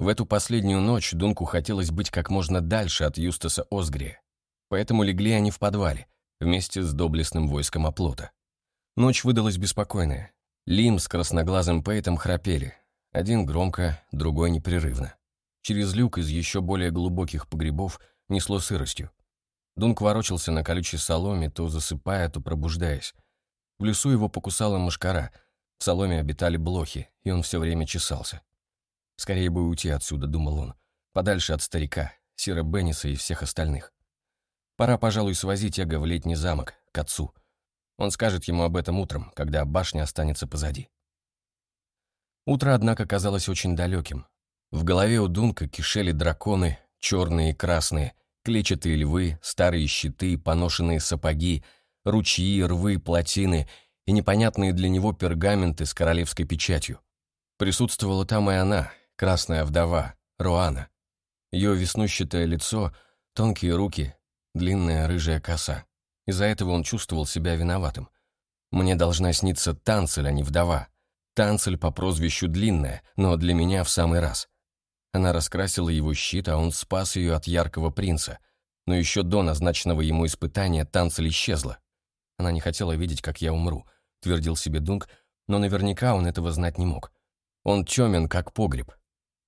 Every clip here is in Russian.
В эту последнюю ночь Дунку хотелось быть как можно дальше от Юстаса Осгрия, поэтому легли они в подвале, вместе с доблестным войском оплота. Ночь выдалась беспокойная. Лим с красноглазым Пейтом храпели, один громко, другой непрерывно. Через люк из еще более глубоких погребов несло сыростью. Дунк ворочался на колючей соломе, то засыпая, то пробуждаясь. В лесу его покусала мошкара, в соломе обитали блохи, и он все время чесался. Скорее бы уйти отсюда, думал он, подальше от старика, Сира Бенниса и всех остальных. Пора, пожалуй, свозить Эго в летний замок, к отцу. Он скажет ему об этом утром, когда башня останется позади. Утро, однако, казалось очень далеким. В голове у Дунка кишели драконы, черные и красные, клетчатые львы, старые щиты, поношенные сапоги, ручьи, рвы, плотины и непонятные для него пергаменты с королевской печатью. Присутствовала там и она, красная вдова, Руана. Ее веснущатое лицо, тонкие руки, длинная рыжая коса. Из-за этого он чувствовал себя виноватым. Мне должна сниться Танцель, а не вдова. Танцель по прозвищу Длинная, но для меня в самый раз. Она раскрасила его щит, а он спас ее от яркого принца. Но еще до назначенного ему испытания Танцель исчезла. Она не хотела видеть, как я умру, твердил себе Дунк, но наверняка он этого знать не мог. Он темен, как погреб.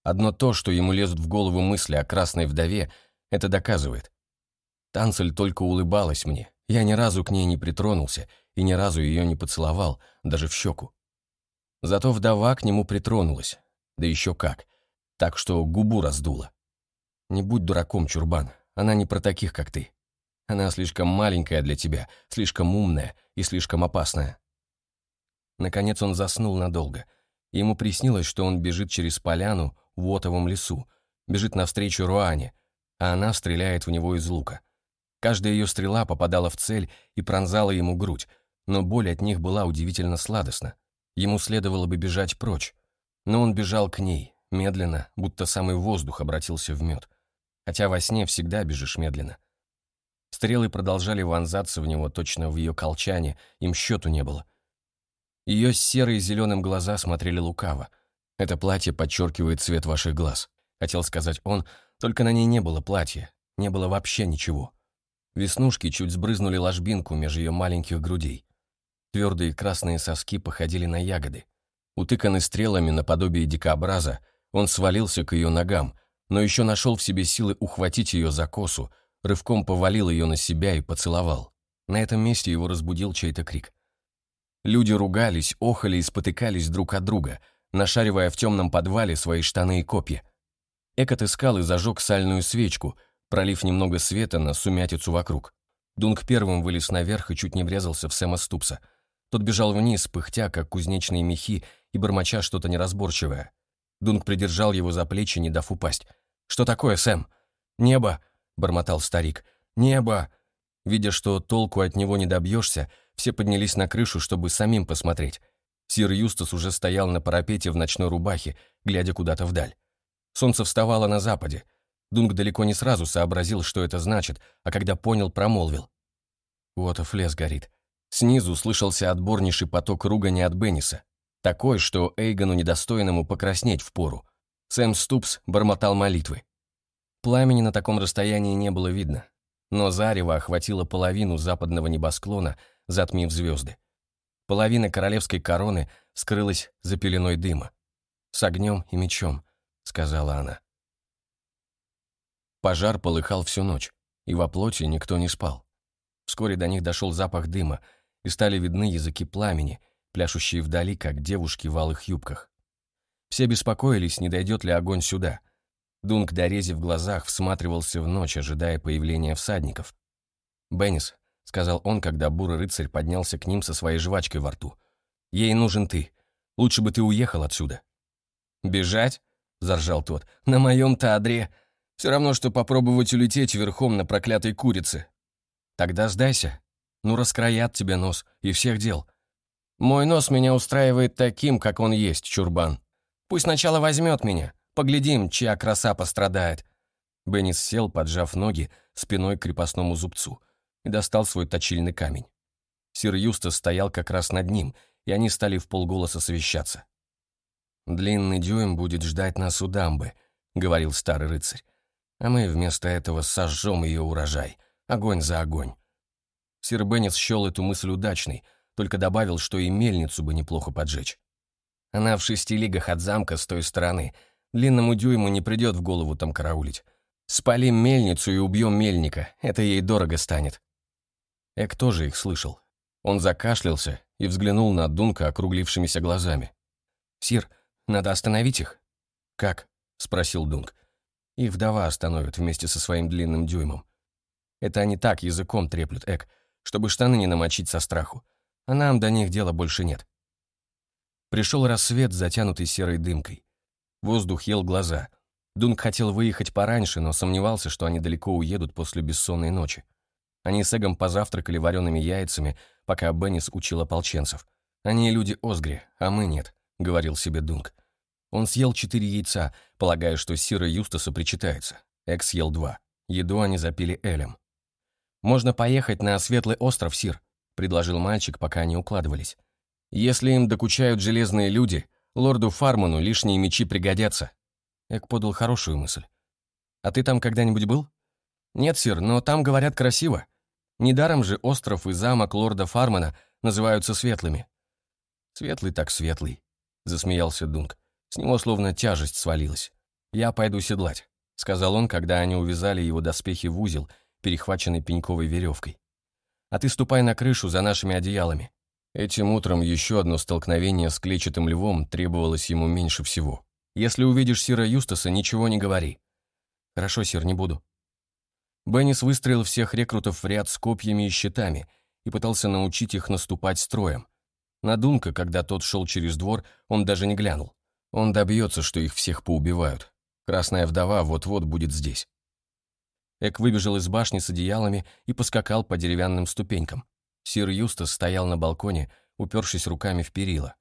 Одно то, что ему лезут в голову мысли о красной вдове, это доказывает. Танцель только улыбалась мне. Я ни разу к ней не притронулся и ни разу ее не поцеловал, даже в щеку. Зато вдова к нему притронулась. Да еще как так что губу раздуло. Не будь дураком, Чурбан, она не про таких, как ты. Она слишком маленькая для тебя, слишком умная и слишком опасная. Наконец он заснул надолго. Ему приснилось, что он бежит через поляну в Отовом лесу, бежит навстречу Руане, а она стреляет в него из лука. Каждая ее стрела попадала в цель и пронзала ему грудь, но боль от них была удивительно сладостна. Ему следовало бы бежать прочь, но он бежал к ней, Медленно, будто самый воздух обратился в мед. Хотя во сне всегда бежишь медленно. Стрелы продолжали вонзаться в него точно в ее колчане, им счету не было. Ее серые зеленым глаза смотрели лукаво. «Это платье подчеркивает цвет ваших глаз», — хотел сказать он, только на ней не было платья, не было вообще ничего. Веснушки чуть сбрызнули ложбинку меж ее маленьких грудей. Твердые красные соски походили на ягоды. Утыканы стрелами наподобие дикообраза, он свалился к ее ногам, но еще нашел в себе силы ухватить ее за косу, рывком повалил ее на себя и поцеловал. На этом месте его разбудил чей-то крик. Люди ругались, охали и спотыкались друг от друга, нашаривая в темном подвале свои штаны и копья. Эк отыскал и зажег сальную свечку, пролив немного света на сумятицу вокруг. Дунк первым вылез наверх и чуть не врезался в Сэма Ступса. Тот бежал вниз, пыхтя, как кузнечные мехи, и бормоча что-то неразборчивое. Дунк придержал его за плечи, не дав упасть. «Что такое, Сэм?» «Небо!» — бормотал старик. «Небо!» Видя, что толку от него не добьешься, все поднялись на крышу, чтобы самим посмотреть. Сир Юстас уже стоял на парапете в ночной рубахе, глядя куда-то вдаль. Солнце вставало на западе. Дунк далеко не сразу сообразил, что это значит, а когда понял, промолвил. Вот и лес горит. Снизу слышался отборнейший поток ругани от Бенниса. Такой, что Эйгону недостойному покраснеть впору. Сэм Ступс бормотал молитвы. Пламени на таком расстоянии не было видно, но зарево охватило половину западного небосклона, затмив звезды. Половина королевской короны скрылась за пеленой дыма. «С огнем и мечом», — сказала она. Пожар полыхал всю ночь, и во плоти никто не спал. Вскоре до них дошел запах дыма, и стали видны языки пламени — пляшущие вдали, как девушки в алых юбках. Все беспокоились, не дойдет ли огонь сюда. Дунк, дорези в глазах, всматривался в ночь, ожидая появления всадников. «Беннис», — сказал он, когда бурый рыцарь поднялся к ним со своей жвачкой во рту, — «ей нужен ты. Лучше бы ты уехал отсюда». «Бежать?» — заржал тот. «На моем-то одре. Все равно, что попробовать улететь верхом на проклятой курице». «Тогда сдайся. Ну, раскроят тебе нос, и всех дел. Мой нос меня устраивает таким, как он есть, чурбан. Пусть сначала возьмет меня. Поглядим, чья краса пострадает». Беннис сел, поджав ноги, спиной к крепостному зубцу, и достал свой точильный камень. Сир Юстас стоял как раз над ним, и они стали в полголоса совещаться. «Длинный дюйм будет ждать нас у дамбы», — говорил старый рыцарь. «А мы вместо этого сожжем ее урожай. Огонь за огонь». Сир Беннис счел эту мысль удачной, только добавил, что и мельницу бы неплохо поджечь. Она в шести лигах от замка с той стороны. Длинному дюйму не придет в голову там караулить. Спалим мельницу и убьем мельника, это ей дорого станет. Эк тоже их слышал. Он закашлялся и взглянул на Дунка округлившимися глазами. «Сир, надо остановить их?» «Как?» — спросил Дунк. «Их вдова остановит вместе со своим длинным дюймом. Это они так языком треплют, Эк, чтобы штаны не намочить со страху. А нам до них дела больше нет». Пришел рассвет, затянутый серой дымкой. Воздух ел глаза. Дунк хотел выехать пораньше, но сомневался, что они далеко уедут после бессонной ночи. Они с Эгом позавтракали вареными яйцами, пока Беннис учил ополченцев. «Они люди Озгри, а мы нет», — говорил себе Дунк. Он съел четыре яйца, полагая, что Сира Юстаса причитается. Эк съел два. Еду они запили Элем. «Можно поехать на Светлый остров, Сир», — предложил мальчик, пока они укладывались. «Если им докучают железные люди, лорду Фарману лишние мечи пригодятся». Эк подал хорошую мысль. «А ты там когда-нибудь был?» «Нет, Сир, но там, говорят, красиво. Недаром же остров и замок лорда Фармана называются светлыми». «Светлый так светлый», — засмеялся Дунк. С него словно тяжесть свалилась. «Я пойду седлать», — сказал он, когда они увязали его доспехи в узел, перехваченный пеньковой веревкой. «А ты ступай на крышу за нашими одеялами». Этим утром еще одно столкновение с клетчатым львом требовалось ему меньше всего. «Если увидишь Сира Юстаса, ничего не говори». «Хорошо, Сир, не буду». Беннис выстроил всех рекрутов в ряд с копьями и щитами и пытался научить их наступать строем. На Дунка, когда тот шел через двор, он даже не глянул. Он добьется, что их всех поубивают. Красная вдова вот-вот будет здесь. Эк выбежал из башни с одеялами и поскакал по деревянным ступенькам. Сир Юстас стоял на балконе, упершись руками в перила.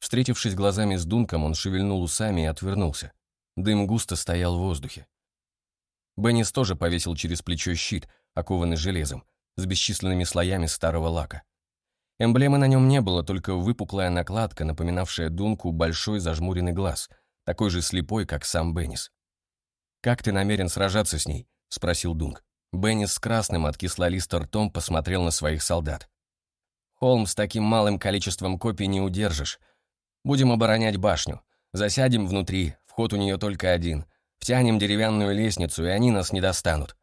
Встретившись глазами с Дунком, он шевельнул усами и отвернулся. Дым густо стоял в воздухе. Беннис тоже повесил через плечо щит, окованный железом, с бесчисленными слоями старого лака. Эмблемы на нем не было, только выпуклая накладка, напоминавшая Дунку большой зажмуренный глаз, такой же слепой, как сам Беннис. «Как ты намерен сражаться с ней?» — спросил Дунк. Беннис с красным от кислолиста ртом посмотрел на своих солдат. «Холм с таким малым количеством копий не удержишь. Будем оборонять башню. Засядем внутри, вход у нее только один. Втянем деревянную лестницу, и они нас не достанут.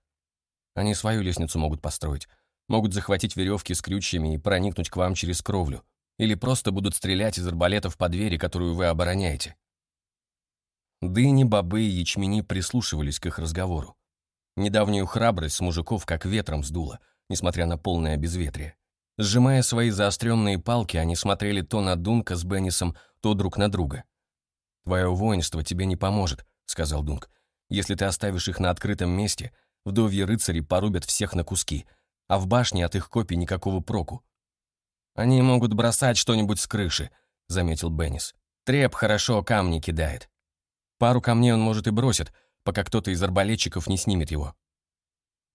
Они свою лестницу могут построить. Могут захватить веревки с крючьями и проникнуть к вам через кровлю. Или просто будут стрелять из арбалетов по двери, которую вы обороняете. Дыни, бобы и ячмени прислушивались к их разговору. Недавнюю храбрость с мужиков как ветром сдуло, несмотря на полное безветрие. Сжимая свои заостренные палки, они смотрели то на Дунка с Беннисом, то друг на друга. «Твое воинство тебе не поможет», — сказал Дунк. «Если ты оставишь их на открытом месте, вдовьи рыцари порубят всех на куски, а в башне от их копий никакого проку. «Они могут бросать что-нибудь с крыши», — заметил Беннис. «Треп хорошо камни кидает. Пару камней он может и бросит, пока кто-то из арбалетчиков не снимет его».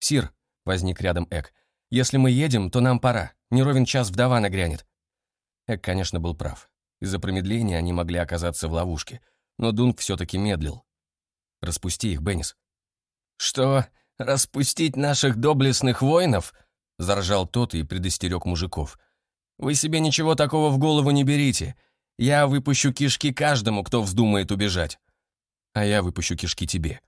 «Сир», — возник рядом Эк, — «если мы едем, то нам пора. Не ровен час вдова нагрянет». Эк, конечно, был прав. Из-за промедления они могли оказаться в ловушке, но Дунк все-таки медлил. «Распусти их, Беннис». «Что, распустить наших доблестных воинов?» — заржал тот и предостерег мужиков. «Вы себе ничего такого в голову не берите. Я выпущу кишки каждому, кто вздумает убежать». «А я выпущу кишки тебе».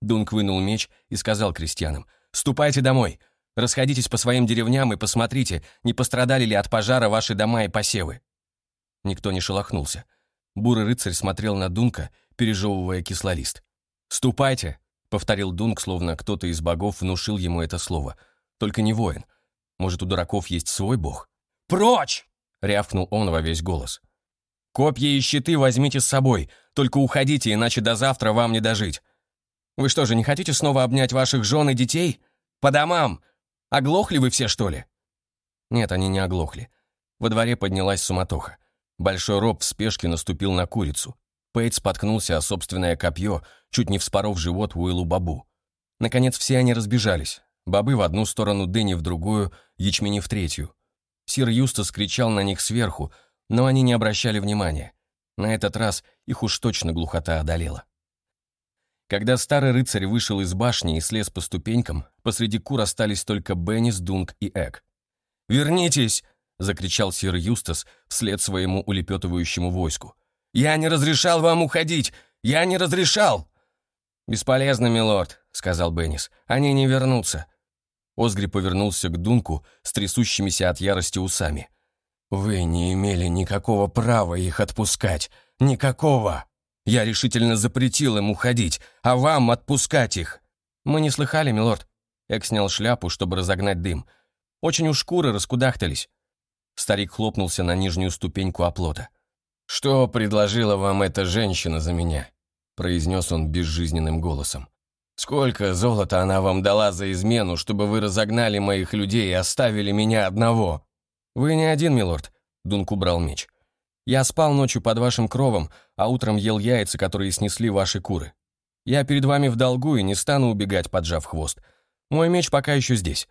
Дунк вынул меч и сказал крестьянам, «Ступайте домой, расходитесь по своим деревням и посмотрите, не пострадали ли от пожара ваши дома и посевы». Никто не шелохнулся. Бурый рыцарь смотрел на Дунка, пережевывая кислолист. «Ступайте!» — повторил Дунк, словно кто-то из богов внушил ему это слово — только не воин. Может, у дураков есть свой бог? «Прочь!» — рявкнул он во весь голос. «Копья и щиты возьмите с собой, только уходите, иначе до завтра вам не дожить. Вы что же, не хотите снова обнять ваших жен и детей? По домам! Оглохли вы все, что ли?» Нет, они не оглохли. Во дворе поднялась суматоха. Большой роб в спешке наступил на курицу. Пейт споткнулся о собственное копье, чуть не вспоров живот Уиллу Бабу. Наконец все они разбежались. Бобы в одну сторону, дыни в другую, ячмени в третью. Сир Юстас кричал на них сверху, но они не обращали внимания. На этот раз их уж точно глухота одолела. Когда старый рыцарь вышел из башни и слез по ступенькам, посреди кур остались только Беннис, Дунк и Эк. «Вернитесь!» — закричал сир Юстас вслед своему улепетывающему войску. «Я не разрешал вам уходить! Я не разрешал!» «Бесполезно, милорд», — сказал Беннис. «Они не вернутся». Озгри повернулся к Дунку с трясущимися от ярости усами. «Вы не имели никакого права их отпускать. Никакого. Я решительно запретил им уходить, а вам отпускать их». «Мы не слыхали, милорд». Эк снял шляпу, чтобы разогнать дым. «Очень уж шкуры раскудахтались». Старик хлопнулся на нижнюю ступеньку оплота. «Что предложила вам эта женщина за меня?» произнес он безжизненным голосом. «Сколько золота она вам дала за измену, чтобы вы разогнали моих людей и оставили меня одного?» «Вы не один, милорд», — Дунк убрал меч. «Я спал ночью под вашим кровом, а утром ел яйца, которые снесли ваши куры. Я перед вами в долгу и не стану убегать, поджав хвост. Мой меч пока еще здесь».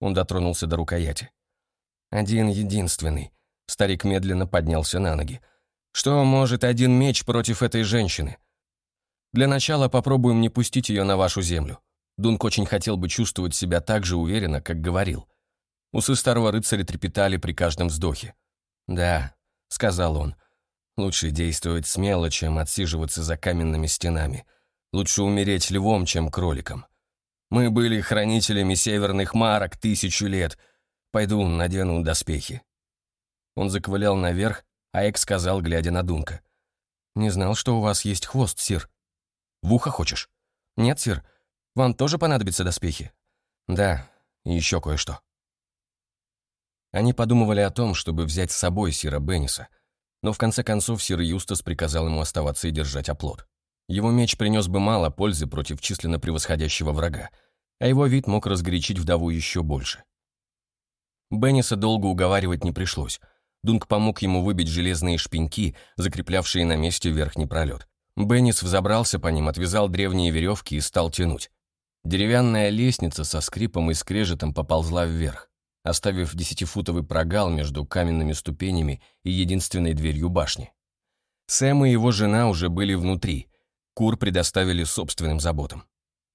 Он дотронулся до рукояти. «Один единственный». Старик медленно поднялся на ноги. «Что может один меч против этой женщины? Для начала попробуем не пустить ее на вашу землю. Дунк очень хотел бы чувствовать себя так же уверенно, как говорил. Усы старого рыцаря трепетали при каждом вздохе. «Да», — сказал он, — «лучше действовать смело, чем отсиживаться за каменными стенами. Лучше умереть львом, чем кроликом. Мы были хранителями северных марок тысячу лет. Пойду надену доспехи». Он заковылял наверх, а Эк сказал, глядя на Дунка. «Не знал, что у вас есть хвост, сир». В ухо хочешь?» «Нет, сир. Вам тоже понадобятся доспехи?» «Да, и еще кое-что». Они подумывали о том, чтобы взять с собой сира Бенниса, но в конце концов сир Юстас приказал ему оставаться и держать оплот. Его меч принес бы мало пользы против численно превосходящего врага, а его вид мог разгорячить вдову еще больше. Бенниса долго уговаривать не пришлось. Дунк помог ему выбить железные шпеньки, закреплявшие на месте верхний пролет. Беннис взобрался по ним, отвязал древние веревки и стал тянуть. Деревянная лестница со скрипом и скрежетом поползла вверх, оставив десятифутовый прогал между каменными ступенями и единственной дверью башни. Сэм и его жена уже были внутри. Кур предоставили собственным заботам.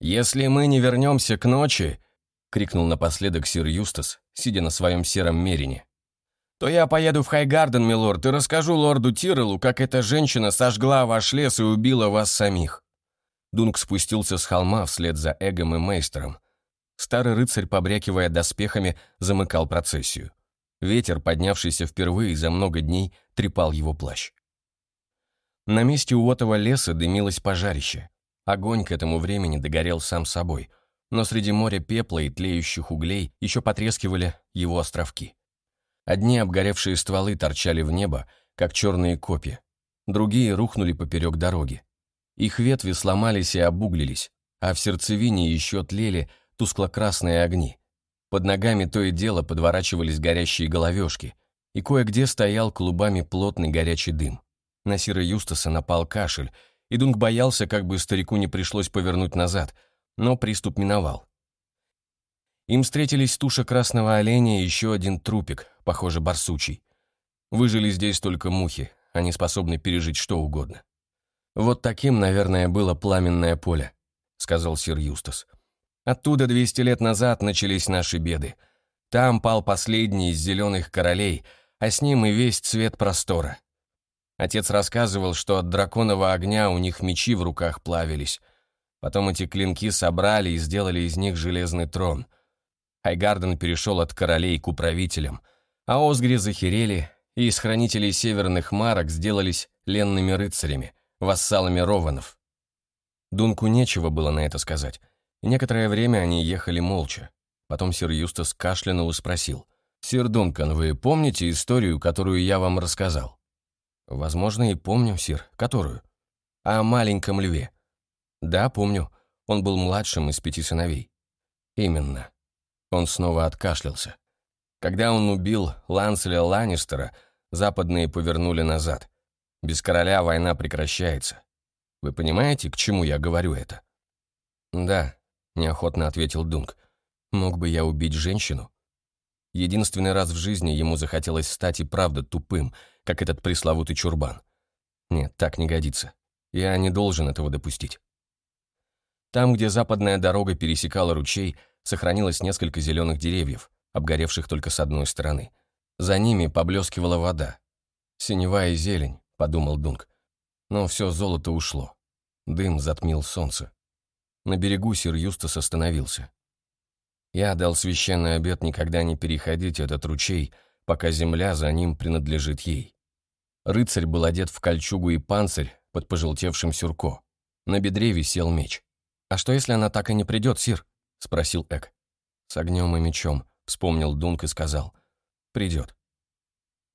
«Если мы не вернемся к ночи», — крикнул напоследок сир Юстас, сидя на своем сером мерине, то я поеду в Хайгарден, милорд, и расскажу лорду Тирелу, как эта женщина сожгла ваш лес и убила вас самих». Дунк спустился с холма вслед за Эгом и Мейстером. Старый рыцарь, побрякивая доспехами, замыкал процессию. Ветер, поднявшийся впервые за много дней, трепал его плащ. На месте уотого леса дымилось пожарище. Огонь к этому времени догорел сам собой, но среди моря пепла и тлеющих углей еще потрескивали его островки. Одни обгоревшие стволы торчали в небо, как черные копья. Другие рухнули поперек дороги. Их ветви сломались и обуглились, а в сердцевине еще тлели тускло-красные огни. Под ногами то и дело подворачивались горящие головешки, и кое-где стоял клубами плотный горячий дым. На Сира Юстаса напал кашель, и Дунк боялся, как бы старику не пришлось повернуть назад, но приступ миновал. Им встретились туша красного оленя и еще один трупик, похоже, барсучий. Выжили здесь только мухи, они способны пережить что угодно. «Вот таким, наверное, было пламенное поле», — сказал сир Юстас. «Оттуда 200 лет назад начались наши беды. Там пал последний из зеленых королей, а с ним и весь цвет простора. Отец рассказывал, что от драконового огня у них мечи в руках плавились. Потом эти клинки собрали и сделали из них железный трон — Хайгарден перешел от королей к управителям, а Озгри захерели, и из хранителей северных марок сделались ленными рыцарями, вассалами Рованов. Дунку нечего было на это сказать, некоторое время они ехали молча. Потом сир Юстас кашлянул и спросил, «Сир Дункан, вы помните историю, которую я вам рассказал?» «Возможно, и помню, сир. Которую?» «О маленьком льве». «Да, помню. Он был младшим из пяти сыновей». «Именно. Он снова откашлялся. Когда он убил Ланселя Ланнистера, западные повернули назад. Без короля война прекращается. Вы понимаете, к чему я говорю это? Да, неохотно ответил Дунк. Мог бы я убить женщину? Единственный раз в жизни ему захотелось стать и правда тупым, как этот пресловутый чурбан. Нет, так не годится. Я не должен этого допустить. Там, где западная дорога пересекала ручей, сохранилось несколько зеленых деревьев, обгоревших только с одной стороны. За ними поблескивала вода. «Синева и зелень», — подумал Дунк. Но все золото ушло. Дым затмил солнце. На берегу сир Юстас остановился. Я дал священный обет никогда не переходить этот ручей, пока земля за ним принадлежит ей. Рыцарь был одет в кольчугу и панцирь под пожелтевшим сюрко. На бедре висел меч. «А что, если она так и не придет, Сир?» — спросил Эк. «С огнем и мечом», — вспомнил Дунк и сказал. «Придет».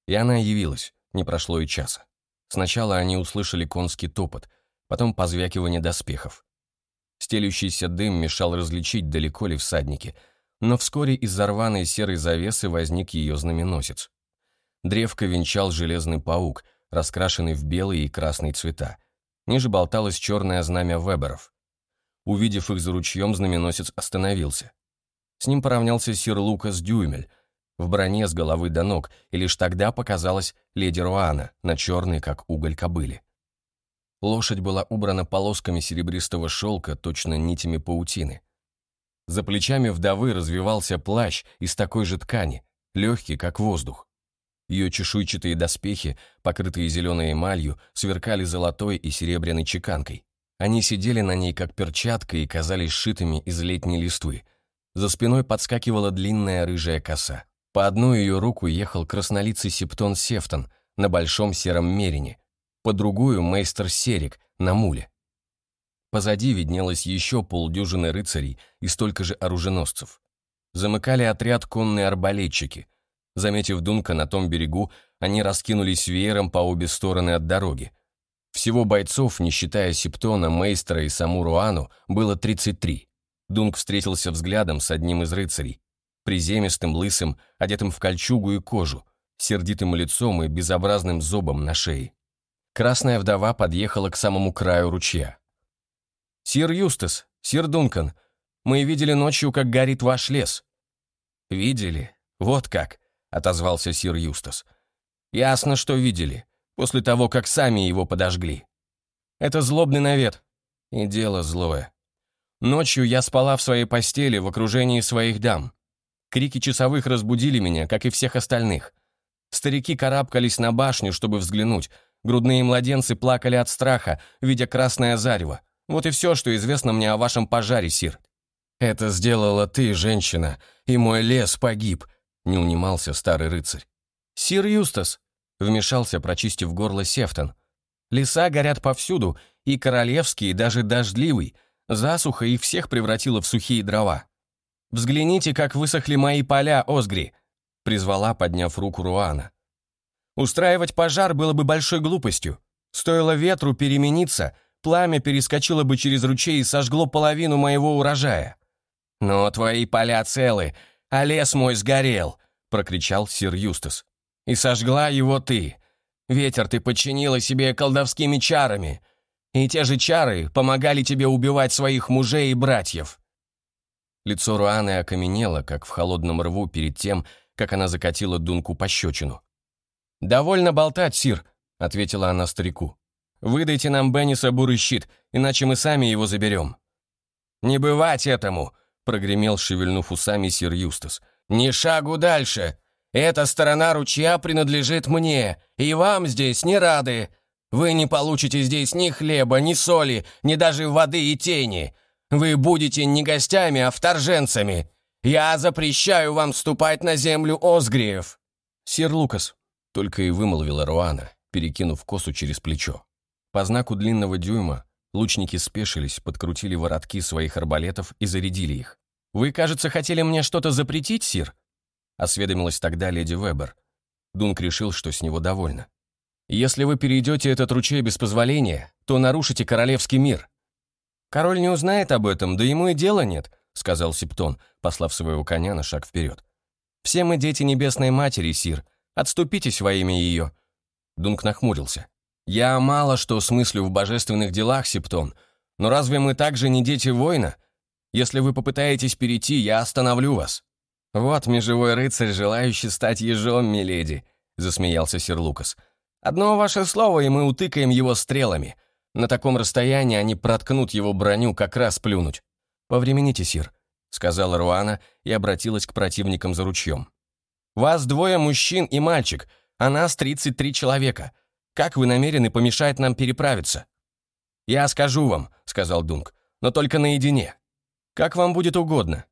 И она явилась, не прошло и часа. Сначала они услышали конский топот, потом позвякивание доспехов. Стелющийся дым мешал различить, далеко ли всадники, но вскоре из-за рваной серой завесы возник ее знаменосец. Древко венчал железный паук, раскрашенный в белый и красный цвета. Ниже болталось черное знамя Веберов. Увидев их за ручьем, знаменосец остановился. С ним поравнялся сир Лукас Дюймель, в броне с головы до ног, и лишь тогда показалась леди Руана, на черной, как уголь кобыли. Лошадь была убрана полосками серебристого шелка, точно нитями паутины. За плечами вдовы развивался плащ из такой же ткани, легкий, как воздух. Ее чешуйчатые доспехи, покрытые зеленой эмалью, сверкали золотой и серебряной чеканкой. Они сидели на ней, как перчатка, и казались сшитыми из летней листвы. За спиной подскакивала длинная рыжая коса. По одну ее руку ехал краснолицый септон Сефтон на большом сером мерине, по другую — мейстер Серик на муле. Позади виднелось еще полдюжины рыцарей и столько же оруженосцев. Замыкали отряд конные арбалетчики. Заметив Дунка на том берегу, они раскинулись веером по обе стороны от дороги. Всего бойцов, не считая Септона, Мейстера и саму Руану, было 33. Дунк встретился взглядом с одним из рыцарей. Приземистым, лысым, одетым в кольчугу и кожу, сердитым лицом и безобразным зобом на шее. Красная вдова подъехала к самому краю ручья. «Сир Юстас, сир Дункан, мы видели ночью, как горит ваш лес». «Видели? Вот как», — отозвался сир Юстас. «Ясно, что видели, после того, как сами его подожгли. Это злобный навет, и дело злое. Ночью я спала в своей постели в окружении своих дам. Крики часовых разбудили меня, как и всех остальных. Старики карабкались на башню, чтобы взглянуть. Грудные младенцы плакали от страха, видя красное зарево. Вот и все, что известно мне о вашем пожаре, Сир. Это сделала ты, женщина, и мой лес погиб, не унимался старый рыцарь. Сир Юстас, вмешался, прочистив горло Сефтон. Леса горят повсюду, и королевский, даже дождливый. Засуха их всех превратила в сухие дрова. «Взгляните, как высохли мои поля, Озгри!» призвала, подняв руку Руана. «Устраивать пожар было бы большой глупостью. Стоило ветру перемениться, пламя перескочило бы через ручей и сожгло половину моего урожая. Но твои поля целы, а лес мой сгорел!» прокричал сир Юстас. «И сожгла его ты. Ветер ты подчинила себе колдовскими чарами, и те же чары помогали тебе убивать своих мужей и братьев». Лицо Руаны окаменело, как в холодном рву перед тем, как она закатила Дунку пощечину. «Довольно болтать, Сир», — ответила она старику. «Выдайте нам Бенниса бурый щит, иначе мы сами его заберем». «Не бывать этому», — прогремел, шевельнув усами Сир Юстас. «Ни шагу дальше. Эта сторона ручья принадлежит мне, и вам здесь не рады. Вы не получите здесь ни хлеба, ни соли, ни даже воды и тени. Вы будете не гостями, а вторженцами. Я запрещаю вам вступать на землю Озгриев». «Сир Лукас», — только и вымолвила Руана, перекинув косу через плечо. По знаку длинного дюйма лучники спешились, подкрутили воротки своих арбалетов и зарядили их. «Вы, кажется, хотели мне что-то запретить, сир?» — осведомилась тогда леди Вебер. Дунк решил, что с него довольно. «Если вы перейдете этот ручей без позволения, то нарушите королевский мир», «Король не узнает об этом, да ему и дела нет», — сказал Септон, послав своего коня на шаг вперед. «Все мы дети Небесной Матери, Сир. Отступитесь во имя ее». Дунк нахмурился. «Я мало что смыслю в божественных делах, Септон, но разве мы также не дети воина? Если вы попытаетесь перейти, я остановлю вас». «Вот межевой рыцарь, желающий стать ежом, миледи», — засмеялся сир Лукас. «Одно ваше слово, и мы утыкаем его стрелами. На таком расстоянии они проткнут его броню, как раз плюнуть. «Повремените, сир», — сказала Руана и обратилась к противникам за ручьем. «Вас двое мужчин и мальчик, а нас 33 человека. Как вы намерены помешать нам переправиться?» «Я скажу вам», — сказал Дунк, — «но только наедине. Как вам будет угодно».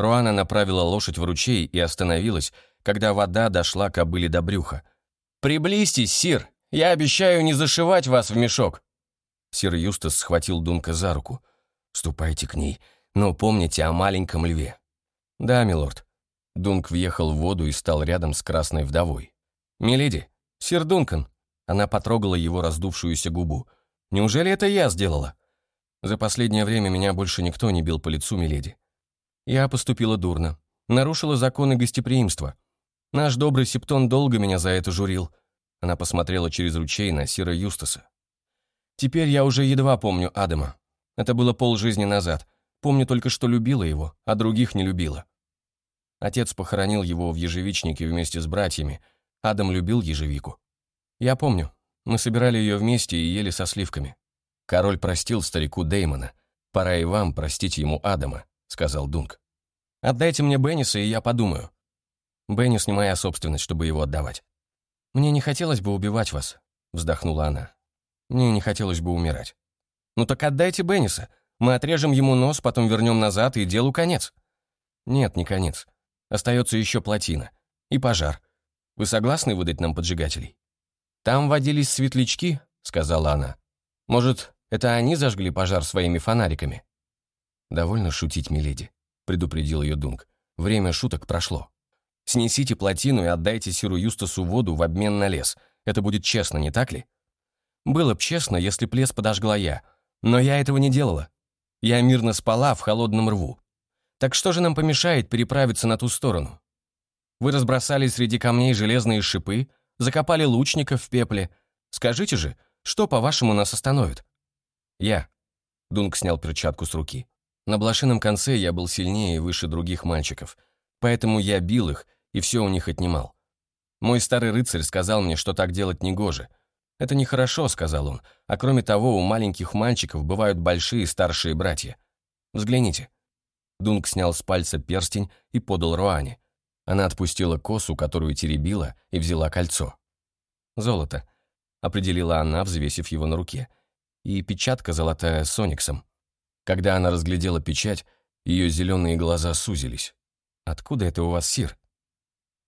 Руана направила лошадь в ручей и остановилась, когда вода дошла кобыле до брюха. «Приблизьтесь, сир, я обещаю не зашивать вас в мешок». Сир Юстас схватил Дунка за руку. «Ступайте к ней, но помните о маленьком льве». «Да, милорд». Дунк въехал в воду и стал рядом с красной вдовой. «Миледи, сир Дункан». Она потрогала его раздувшуюся губу. «Неужели это я сделала?» «За последнее время меня больше никто не бил по лицу, миледи. Я поступила дурно. Нарушила законы гостеприимства. Наш добрый Септон долго меня за это журил». Она посмотрела через ручей на Сира Юстаса. Теперь я уже едва помню Адама. Это было полжизни назад. Помню только, что любила его, а других не любила. Отец похоронил его в ежевичнике вместе с братьями. Адам любил ежевику. Я помню. Мы собирали ее вместе и ели со сливками. Король простил старику Деймона. Пора и вам простить ему Адама, сказал Дунк. Отдайте мне Бенниса, и я подумаю. Беннис не моя собственность, чтобы его отдавать. Мне не хотелось бы убивать вас, вздохнула она. Мне не хотелось бы умирать. «Ну так отдайте Бенниса. Мы отрежем ему нос, потом вернем назад, и делу конец». «Нет, не конец. Остается еще плотина. И пожар. Вы согласны выдать нам поджигателей?» «Там водились светлячки», — сказала она. «Может, это они зажгли пожар своими фонариками?» «Довольно шутить, миледи», — предупредил ее Дунк. «Время шуток прошло. Снесите плотину и отдайте Сиру Юстасу воду в обмен на лес. Это будет честно, не так ли?» Было б честно, если б лес подожгла я, но я этого не делала. Я мирно спала в холодном рву. Так что же нам помешает переправиться на ту сторону? Вы разбросали среди камней железные шипы, закопали лучников в пепле. Скажите же, что, по-вашему, нас остановит? Я. Дунк снял перчатку с руки. На блошином конце я был сильнее и выше других мальчиков, поэтому я бил их и все у них отнимал. Мой старый рыцарь сказал мне, что так делать негоже — «Это нехорошо», — сказал он. «А кроме того, у маленьких мальчиков бывают большие старшие братья. Взгляните». Дунк снял с пальца перстень и подал Руане. Она отпустила косу, которую теребила, и взяла кольцо. «Золото», — определила она, взвесив его на руке. «И печатка золотая с ониксом». Когда она разглядела печать, ее зеленые глаза сузились. «Откуда это у вас, сир?»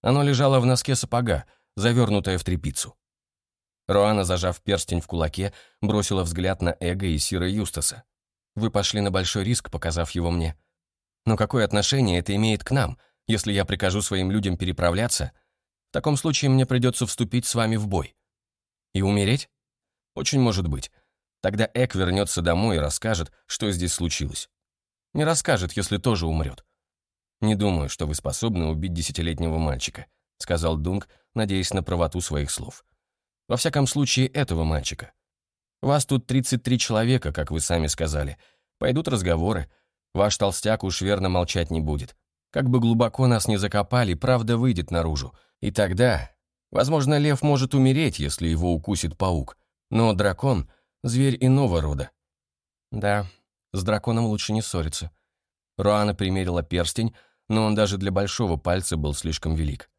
Оно лежало в носке сапога, завернутое в тряпицу. Руана, зажав перстень в кулаке, бросила взгляд на Эго и Сира Юстаса. «Вы пошли на большой риск, показав его мне. Но какое отношение это имеет к нам, если я прикажу своим людям переправляться? В таком случае мне придется вступить с вами в бой. И умереть? Очень может быть. Тогда Эк вернется домой и расскажет, что здесь случилось. Не расскажет, если тоже умрет. Не думаю, что вы способны убить десятилетнего мальчика», сказал Дунк, надеясь на правоту своих слов. Во всяком случае, этого мальчика. Вас тут 33 человека, как вы сами сказали. Пойдут разговоры. Ваш толстяк уж верно молчать не будет. Как бы глубоко нас не закопали, правда выйдет наружу. И тогда... Возможно, лев может умереть, если его укусит паук. Но дракон — зверь иного рода. Да, с драконом лучше не ссориться. Руана примерила перстень, но он даже для большого пальца был слишком велик.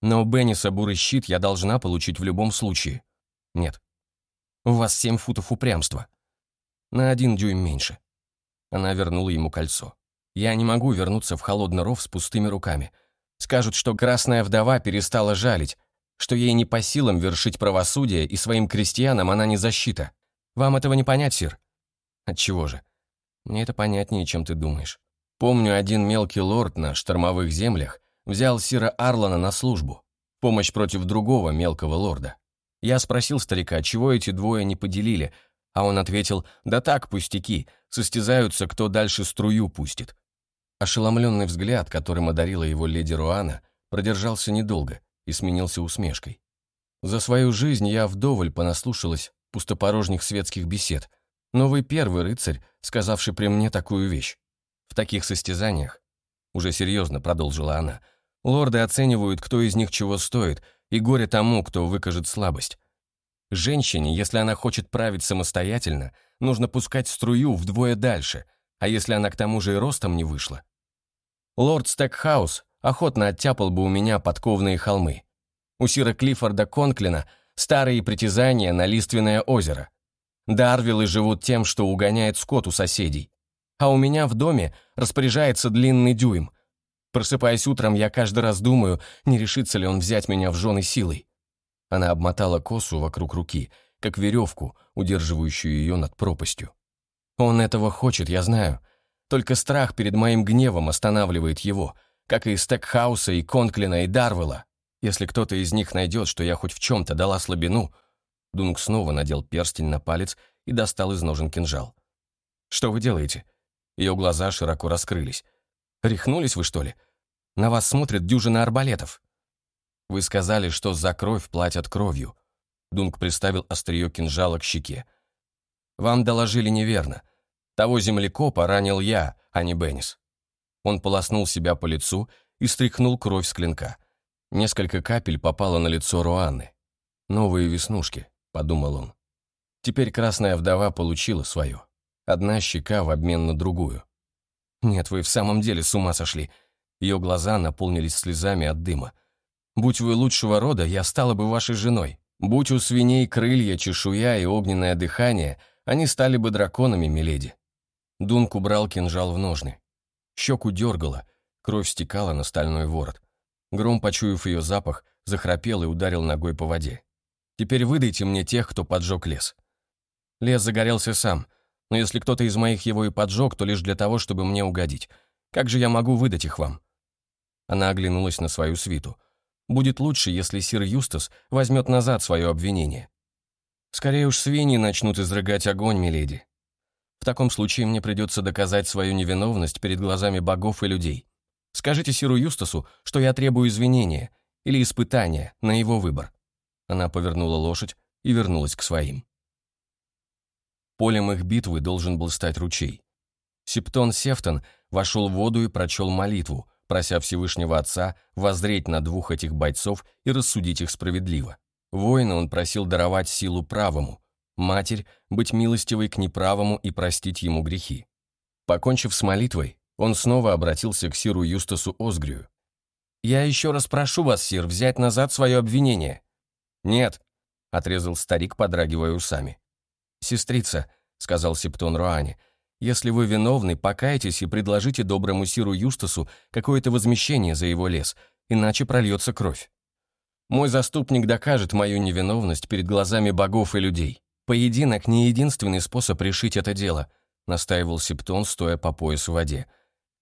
Но Бенниса бурый щит я должна получить в любом случае. Нет. У вас семь футов упрямства. На один дюйм меньше. Она вернула ему кольцо. Я не могу вернуться в холодный ров с пустыми руками. Скажут, что красная вдова перестала жалить, что ей не по силам вершить правосудие, и своим крестьянам она не защита. Вам этого не понять, сир? Отчего же? Мне это понятнее, чем ты думаешь. Помню, один мелкий лорд на штормовых землях взял Сира Арлана на службу, помощь против другого мелкого лорда. Я спросил старика, чего эти двое не поделили, а он ответил, да так, пустяки, состязаются, кто дальше струю пустит. Ошеломленный взгляд, которым одарила его леди Руана, продержался недолго и сменился усмешкой. За свою жизнь я вдоволь понаслушалась пустопорожних светских бесед, но вы первый рыцарь, сказавший при мне такую вещь. В таких состязаниях, уже серьезно продолжила она, Лорды оценивают, кто из них чего стоит, и горе тому, кто выкажет слабость. Женщине, если она хочет править самостоятельно, нужно пускать струю вдвое дальше, а если она к тому же и ростом не вышла? Лорд Стекхаус охотно оттяпал бы у меня подковные холмы. У Сира Клиффорда Конклина старые притязания на лиственное озеро. Дарвиллы живут тем, что угоняет скот у соседей. А у меня в доме распоряжается длинный дюйм. Просыпаясь утром, я каждый раз думаю, не решится ли он взять меня в жены силой. Она обмотала косу вокруг руки, как веревку, удерживающую ее над пропастью. Он этого хочет, я знаю. Только страх перед моим гневом останавливает его, как и Стекхауса, и Конклина, и Дарвелла. Если кто-то из них найдет, что я хоть в чем-то дала слабину... Дунк снова надел перстень на палец и достал из ножен кинжал. «Что вы делаете?» Ее глаза широко раскрылись. «Рехнулись вы, что ли? На вас смотрят дюжина арбалетов». «Вы сказали, что за кровь платят кровью». Дунк приставил острие кинжала к щеке. «Вам доложили неверно. Того землекопа ранил я, а не Беннис». Он полоснул себя по лицу и стряхнул кровь с клинка. Несколько капель попало на лицо Руанны. «Новые веснушки», — подумал он. Теперь красная вдова получила свое. Одна щека в обмен на другую. «Нет, вы в самом деле с ума сошли». Ее глаза наполнились слезами от дыма. Будь вы лучшего рода, я стала бы вашей женой. Будь у свиней крылья, чешуя и огненное дыхание, они стали бы драконами, миледи». Дунк убрал кинжал в ножны. Щеку дергало, кровь стекала на стальной ворот. Гром, почуяв ее запах, захрапел и ударил ногой по воде. «Теперь выдайте мне тех, кто поджег лес». Лес загорелся сам, но если кто-то из моих его и поджег, то лишь для того, чтобы мне угодить. Как же я могу выдать их вам?» Она оглянулась на свою свиту. Будет лучше, если сир Юстас возьмет назад свое обвинение. Скорее уж свиньи начнут изрыгать огонь, миледи. В таком случае мне придется доказать свою невиновность перед глазами богов и людей. Скажите сиру Юстасу, что я требую извинения или испытания на его выбор». Она повернула лошадь и вернулась к своим. Полем их битвы должен был стать ручей. Септон Сефтон вошел в воду и прочел молитву, прося Всевышнего Отца воззреть на двух этих бойцов и рассудить их справедливо. Воина он просил даровать силу правому, матерь — быть милостивой к неправому и простить ему грехи. Покончив с молитвой, он снова обратился к сиру Юстасу Озгрию. «Я еще раз прошу вас, сир, взять назад свое обвинение». «Нет», — отрезал старик, подрагивая усами. «Сестрица», — сказал Септон Руане, — если вы виновны, покайтесь и предложите доброму Сиру Юстасу какое-то возмещение за его лес, иначе прольется кровь. Мой заступник докажет мою невиновность перед глазами богов и людей. Поединок не единственный способ решить это дело, настаивал Септон, стоя по пояс в воде.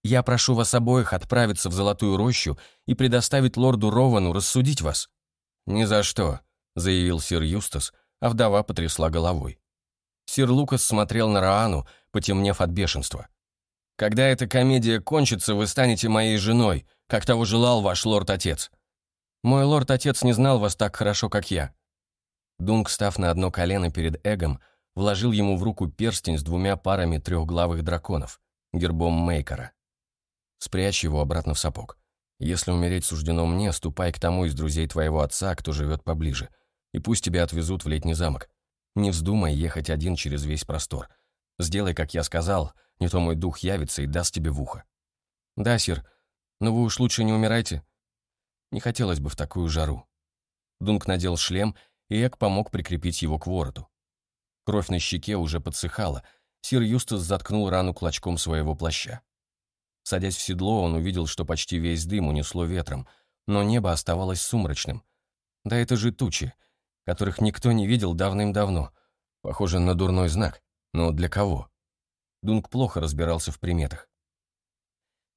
Я прошу вас обоих отправиться в Золотую Рощу и предоставить лорду Ровану рассудить вас. Ни за что, заявил сир Юстас, а вдова потрясла головой. Сир Лукас смотрел на Раану, потемнев от бешенства. «Когда эта комедия кончится, вы станете моей женой, как того желал ваш лорд-отец. Мой лорд-отец не знал вас так хорошо, как я». Дунк, став на одно колено перед Эгом, вложил ему в руку перстень с двумя парами трехглавых драконов, гербом Мейкера. «Спрячь его обратно в сапог. Если умереть суждено мне, ступай к тому из друзей твоего отца, кто живет поближе, и пусть тебя отвезут в летний замок. Не вздумай ехать один через весь простор. Сделай, как я сказал, не то мой дух явится и даст тебе в ухо. Да, сир, но вы уж лучше не умирайте. Не хотелось бы в такую жару. Дунк надел шлем, и Эк помог прикрепить его к вороту. Кровь на щеке уже подсыхала, сир Юстас заткнул рану клочком своего плаща. Садясь в седло, он увидел, что почти весь дым унесло ветром, но небо оставалось сумрачным. Да это же тучи — которых никто не видел давным-давно. Похоже на дурной знак. Но для кого? Дунк плохо разбирался в приметах.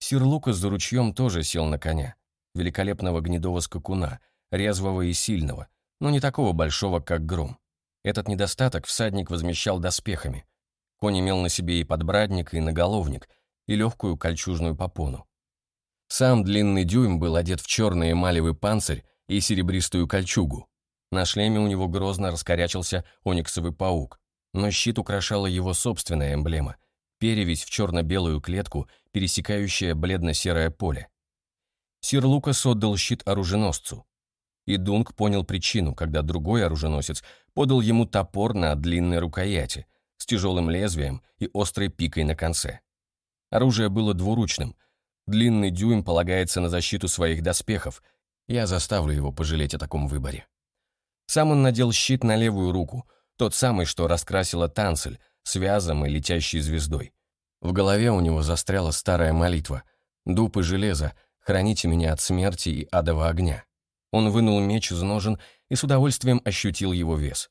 Сир Лукас за ручьем тоже сел на коня. Великолепного гнедого скакуна, резвого и сильного, но не такого большого, как гром. Этот недостаток всадник возмещал доспехами. Конь имел на себе и подбрадник, и наголовник, и легкую кольчужную попону. Сам длинный дюйм был одет в черный эмалевый панцирь и серебристую кольчугу. На шлеме у него грозно раскорячился ониксовый паук, но щит украшала его собственная эмблема — перевесь в черно-белую клетку, пересекающая бледно-серое поле. Сир Лукас отдал щит оруженосцу. И Дунк понял причину, когда другой оруженосец подал ему топор на длинной рукояти с тяжелым лезвием и острой пикой на конце. Оружие было двуручным. Длинный дюйм полагается на защиту своих доспехов. Я заставлю его пожалеть о таком выборе. Сам он надел щит на левую руку, тот самый, что раскрасила танцель, с вязом и летящей звездой. В голове у него застряла старая молитва «Дуб и железо, храните меня от смерти и адового огня». Он вынул меч из ножен и с удовольствием ощутил его вес.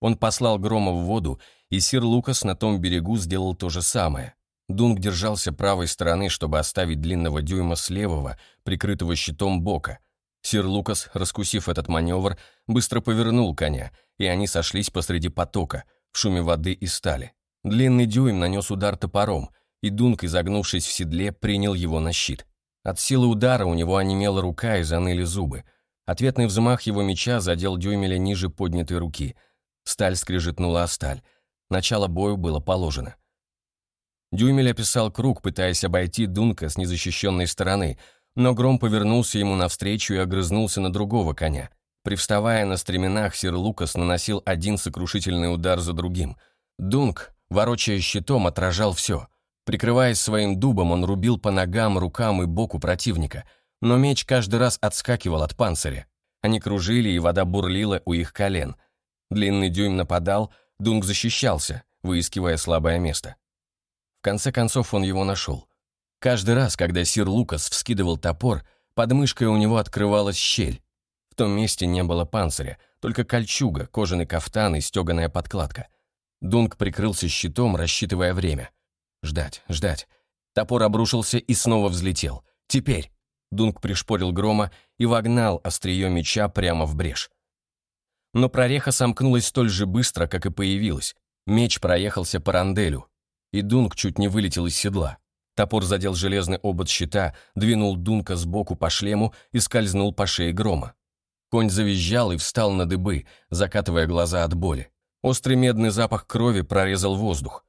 Он послал Грома в воду, и сир Лукас на том берегу сделал то же самое. Дунк держался правой стороны, чтобы оставить длинного дюйма с левого, прикрытого щитом бока. Сир Лукас, раскусив этот маневр, быстро повернул коня, и они сошлись посреди потока, в шуме воды и стали. Длинный дюйм нанес удар топором, и Дунк, изогнувшись в седле, принял его на щит. От силы удара у него онемела рука и заныли зубы. Ответный взмах его меча задел дюймеля ниже поднятой руки. Сталь скрежетнула о сталь. Начало бою было положено. Дюймель описал круг, пытаясь обойти Дунка с незащищенной стороны, но Гром повернулся ему навстречу и огрызнулся на другого коня. Привставая на стременах, сир Лукас наносил один сокрушительный удар за другим. Дунк, ворочая щитом, отражал все. Прикрываясь своим дубом, он рубил по ногам, рукам и боку противника, но меч каждый раз отскакивал от панциря. Они кружили, и вода бурлила у их колен. Длинный дюйм нападал, Дунк защищался, выискивая слабое место конце концов он его нашел. Каждый раз, когда сир Лукас вскидывал топор, под мышкой у него открывалась щель. В том месте не было панциря, только кольчуга, кожаный кафтан и стеганая подкладка. Дунк прикрылся щитом, рассчитывая время. Ждать, ждать. Топор обрушился и снова взлетел. Теперь. Дунк пришпорил грома и вогнал острие меча прямо в брешь. Но прореха сомкнулась столь же быстро, как и появилась. Меч проехался по ранделю, и Дунк чуть не вылетел из седла. Топор задел железный обод щита, двинул Дунка сбоку по шлему и скользнул по шее грома. Конь завизжал и встал на дыбы, закатывая глаза от боли. Острый медный запах крови прорезал воздух.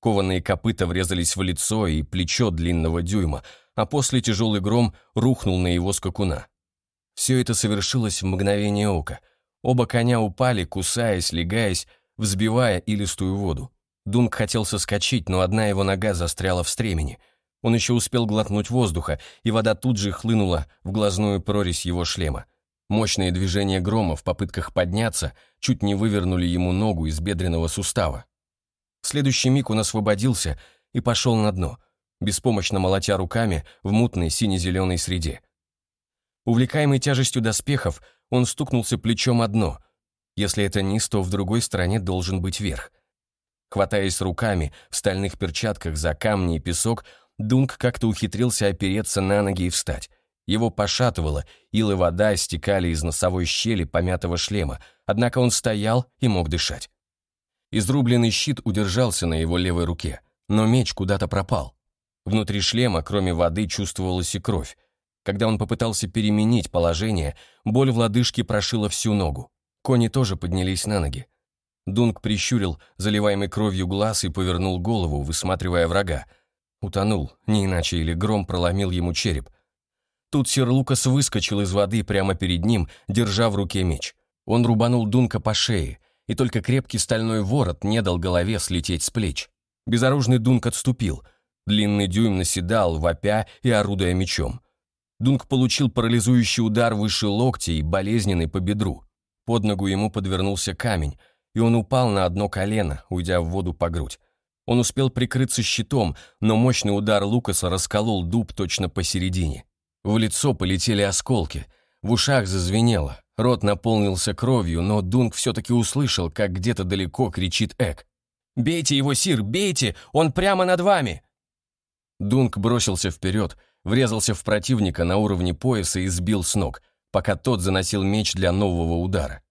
Кованые копыта врезались в лицо и плечо длинного дюйма, а после тяжелый гром рухнул на его скакуна. Все это совершилось в мгновение ока. Оба коня упали, кусаясь, легаясь, взбивая илистую воду. Дунк хотел соскочить, но одна его нога застряла в стремени. Он еще успел глотнуть воздуха, и вода тут же хлынула в глазную прорезь его шлема. Мощные движения грома в попытках подняться чуть не вывернули ему ногу из бедренного сустава. В следующий миг он освободился и пошел на дно, беспомощно молотя руками в мутной сине-зеленой среде. Увлекаемый тяжестью доспехов, он стукнулся плечом о дно. Если это низ, то в другой стороне должен быть верх. Хватаясь руками в стальных перчатках за камни и песок, Дунк как-то ухитрился опереться на ноги и встать. Его пошатывало, ил и вода стекали из носовой щели помятого шлема, однако он стоял и мог дышать. Изрубленный щит удержался на его левой руке, но меч куда-то пропал. Внутри шлема, кроме воды, чувствовалась и кровь. Когда он попытался переменить положение, боль в лодыжке прошила всю ногу. Кони тоже поднялись на ноги. Дунк прищурил заливаемый кровью глаз и повернул голову, высматривая врага. Утонул, не иначе или гром проломил ему череп. Тут сир Лукас выскочил из воды прямо перед ним, держа в руке меч. Он рубанул Дунка по шее, и только крепкий стальной ворот не дал голове слететь с плеч. Безоружный Дунк отступил. Длинный дюйм наседал, вопя и орудуя мечом. Дунк получил парализующий удар выше локтя и болезненный по бедру. Под ногу ему подвернулся камень, и он упал на одно колено, уйдя в воду по грудь. Он успел прикрыться щитом, но мощный удар Лукаса расколол дуб точно посередине. В лицо полетели осколки, в ушах зазвенело, рот наполнился кровью, но Дунк все-таки услышал, как где-то далеко кричит Эк. «Бейте его, Сир, бейте! Он прямо над вами!» Дунк бросился вперед, врезался в противника на уровне пояса и сбил с ног, пока тот заносил меч для нового удара.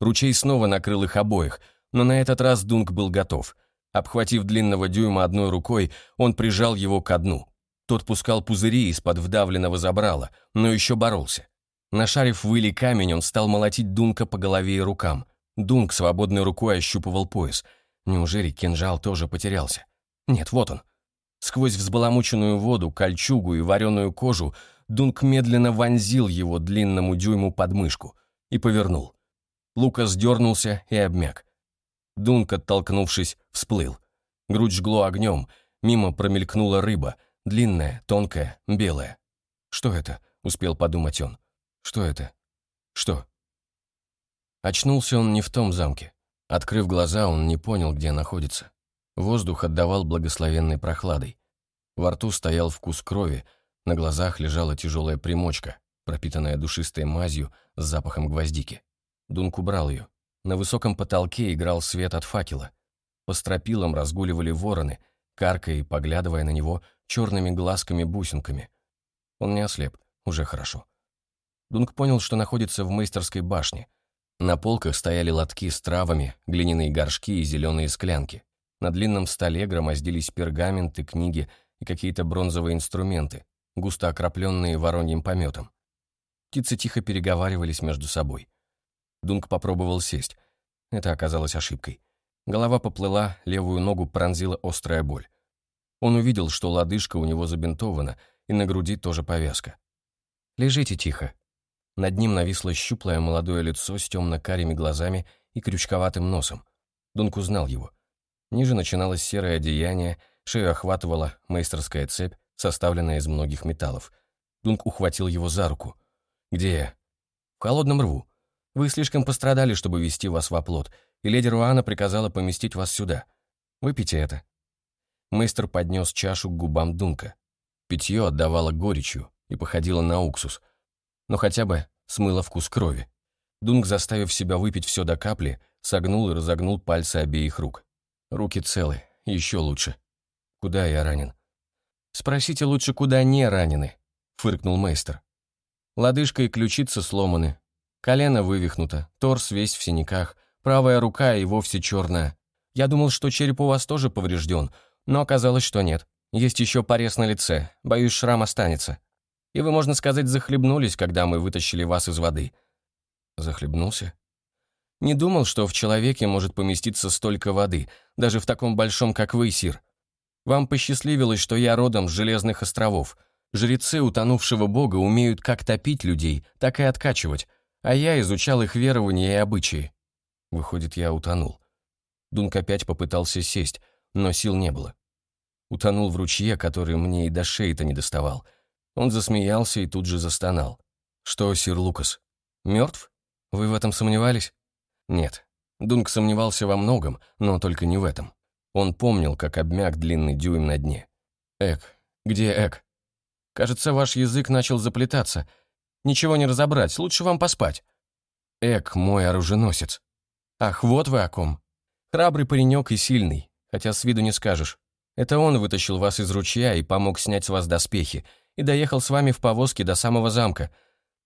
Ручей снова накрыл их обоих, но на этот раз Дунк был готов. Обхватив длинного дюйма одной рукой, он прижал его ко дну. Тот пускал пузыри из-под вдавленного забрала, но еще боролся. Нашарив выли камень, он стал молотить Дунка по голове и рукам. Дунк свободной рукой ощупывал пояс. Неужели кинжал тоже потерялся? Нет, вот он. Сквозь взбаламученную воду, кольчугу и вареную кожу Дунк медленно вонзил его длинному дюйму под мышку и повернул. Лукас дернулся и обмяк. Дунк, оттолкнувшись, всплыл. Грудь жгло огнем, мимо промелькнула рыба, длинная, тонкая, белая. «Что это?» — успел подумать он. «Что это? Что?» Очнулся он не в том замке. Открыв глаза, он не понял, где находится. Воздух отдавал благословенной прохладой. Во рту стоял вкус крови, на глазах лежала тяжелая примочка, пропитанная душистой мазью с запахом гвоздики. Дунк убрал ее. На высоком потолке играл свет от факела. По стропилам разгуливали вороны, каркая и поглядывая на него черными глазками-бусинками. Он не ослеп, уже хорошо. Дунк понял, что находится в мейстерской башне. На полках стояли лотки с травами, глиняные горшки и зеленые склянки. На длинном столе громоздились пергаменты, книги и какие-то бронзовые инструменты, густо окропленные вороньим пометом. Птицы тихо переговаривались между собой. Дунк попробовал сесть. Это оказалось ошибкой. Голова поплыла, левую ногу пронзила острая боль. Он увидел, что лодыжка у него забинтована, и на груди тоже повязка. «Лежите тихо». Над ним нависло щуплое молодое лицо с темно-карими глазами и крючковатым носом. Дунк узнал его. Ниже начиналось серое одеяние, шею охватывала мейстерская цепь, составленная из многих металлов. Дунк ухватил его за руку. «Где я?» «В холодном рву. Вы слишком пострадали, чтобы вести вас в оплот, и леди Руана приказала поместить вас сюда. Выпейте это». Мейстер поднес чашу к губам Дунка. Питье отдавало горечью и походило на уксус, но хотя бы смыло вкус крови. Дунк, заставив себя выпить все до капли, согнул и разогнул пальцы обеих рук. Руки целы, еще лучше. Куда я ранен? Спросите лучше, куда не ранены, фыркнул мейстер. Лодыжка и ключица сломаны, колено вывихнуто, торс весь в синяках, правая рука и вовсе черная. Я думал, что череп у вас тоже поврежден, но оказалось, что нет. Есть еще порез на лице, боюсь, шрам останется. И вы, можно сказать, захлебнулись, когда мы вытащили вас из воды. Захлебнулся? Не думал, что в человеке может поместиться столько воды, даже в таком большом, как вы, Сир. Вам посчастливилось, что я родом с Железных островов. Жрецы утонувшего бога умеют как топить людей, так и откачивать, а я изучал их верования и обычаи. Выходит, я утонул. Дунк опять попытался сесть, но сил не было. Утонул в ручье, который мне и до шеи-то не доставал. Он засмеялся и тут же застонал. «Что, сир Лукас, мертв? Вы в этом сомневались?» Нет, Дунк сомневался во многом, но только не в этом. Он помнил, как обмяк длинный дюйм на дне. «Эк, где Эк? Кажется, ваш язык начал заплетаться. Ничего не разобрать, лучше вам поспать». «Эк, мой оруженосец». «Ах, вот вы о ком. Храбрый паренек и сильный, хотя с виду не скажешь. Это он вытащил вас из ручья и помог снять с вас доспехи, и доехал с вами в повозке до самого замка,